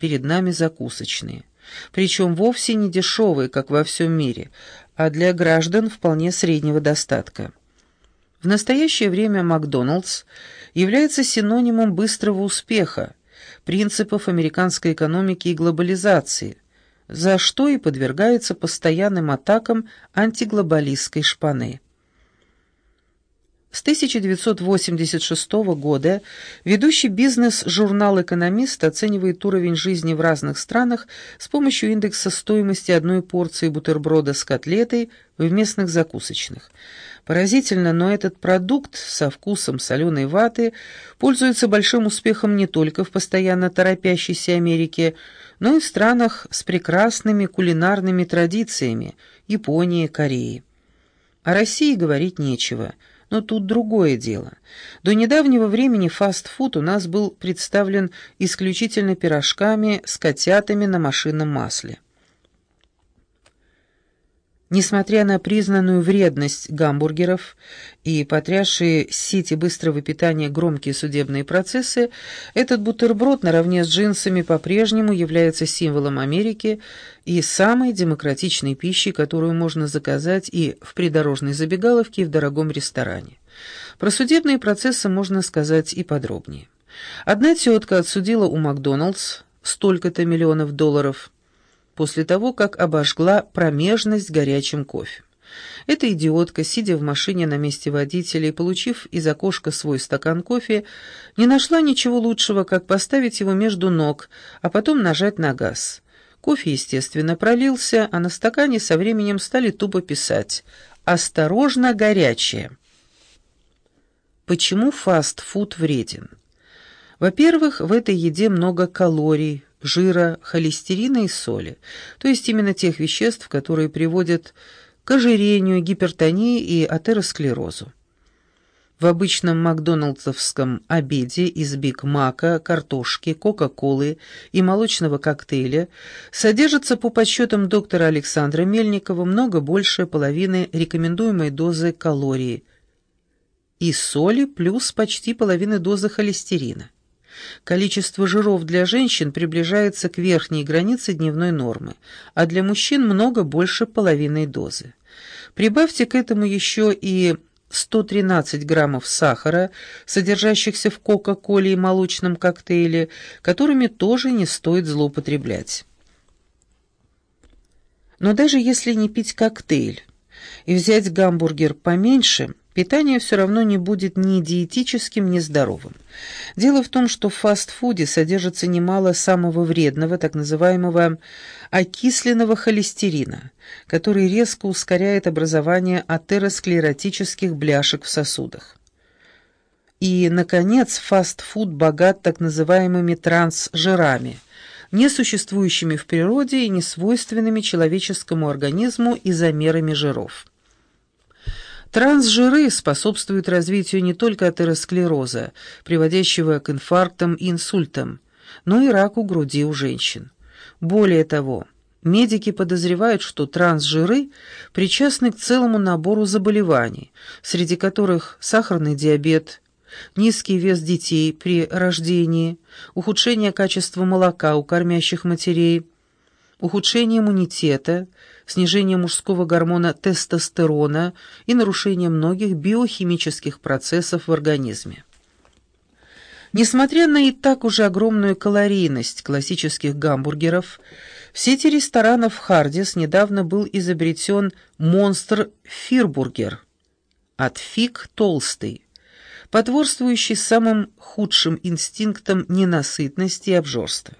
перед нами закусочные. Причем вовсе не дешевые, как во всем мире, а для граждан вполне среднего достатка. В настоящее время Макдоналдс является синонимом быстрого успеха, принципов американской экономики и глобализации, за что и подвергается постоянным атакам антиглобалистской шпаны. С 1986 года ведущий бизнес-журнал «Экономист» оценивает уровень жизни в разных странах с помощью индекса стоимости одной порции бутерброда с котлетой в местных закусочных. Поразительно, но этот продукт со вкусом соленой ваты пользуется большим успехом не только в постоянно торопящейся Америке, но и в странах с прекрасными кулинарными традициями – Японии, Кореи. О России говорить нечего – но тут другое дело. До недавнего времени фастфуд у нас был представлен исключительно пирожками с котятами на машинном масле. Несмотря на признанную вредность гамбургеров и потрясшие сети быстрого питания громкие судебные процессы, этот бутерброд наравне с джинсами по-прежнему является символом Америки и самой демократичной пищей, которую можно заказать и в придорожной забегаловке, и в дорогом ресторане. Про судебные процессы можно сказать и подробнее. Одна тетка отсудила у Макдоналдс столько-то миллионов долларов – после того, как обожгла промежность горячим кофе. Эта идиотка, сидя в машине на месте водителя и получив из окошка свой стакан кофе, не нашла ничего лучшего, как поставить его между ног, а потом нажать на газ. Кофе, естественно, пролился, а на стакане со временем стали тупо писать «Осторожно, горячее». Почему фастфуд вреден? Во-первых, в этой еде много калорий, жира, холестерина и соли, то есть именно тех веществ, которые приводят к ожирению, гипертонии и атеросклерозу. В обычном макдоналдсовском обеде из Биг Мака, картошки, Кока-Колы и молочного коктейля содержится по подсчетам доктора Александра Мельникова много больше половины рекомендуемой дозы калорий и соли плюс почти половины дозы холестерина. Количество жиров для женщин приближается к верхней границе дневной нормы, а для мужчин много больше половины дозы. Прибавьте к этому еще и 113 граммов сахара, содержащихся в кока-коле и молочном коктейле, которыми тоже не стоит злоупотреблять. Но даже если не пить коктейль и взять гамбургер поменьше – Питание все равно не будет ни диетическим, ни здоровым. Дело в том, что в фастфуде содержится немало самого вредного, так называемого окисленного холестерина, который резко ускоряет образование атеросклеротических бляшек в сосудах. И, наконец, фастфуд богат так называемыми трансжирами, не существующими в природе и не свойственными человеческому организму изомерами жиров. Трансжиры способствуют развитию не только атеросклероза, приводящего к инфарктам и инсультам, но и раку груди у женщин. Более того, медики подозревают, что трансжиры причастны к целому набору заболеваний, среди которых сахарный диабет, низкий вес детей при рождении, ухудшение качества молока у кормящих матерей, ухудшение иммунитета, снижение мужского гормона тестостерона и нарушение многих биохимических процессов в организме. Несмотря на и так уже огромную калорийность классических гамбургеров, в сети ресторанов «Хардис» недавно был изобретен монстр «Фирбургер» от фиг толстый, потворствующий самым худшим инстинктам ненасытности и обжорства.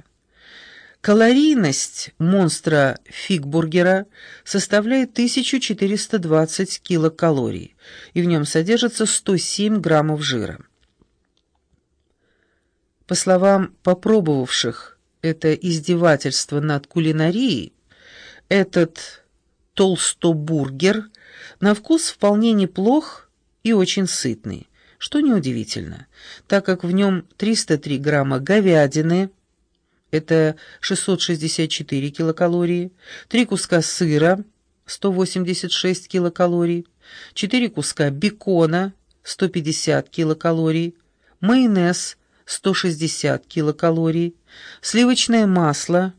Калорийность монстра фигбургера составляет 1420 килокалорий, и в нем содержится 107 граммов жира. По словам попробовавших это издевательство над кулинарией, этот толстобургер на вкус вполне неплох и очень сытный, что неудивительно, так как в нем 303 грамма говядины, это 664 килокалории, три куска сыра, 186 килокалорий, четыре куска бекона, 150 килокалорий, майонез, 160 килокалорий, сливочное масло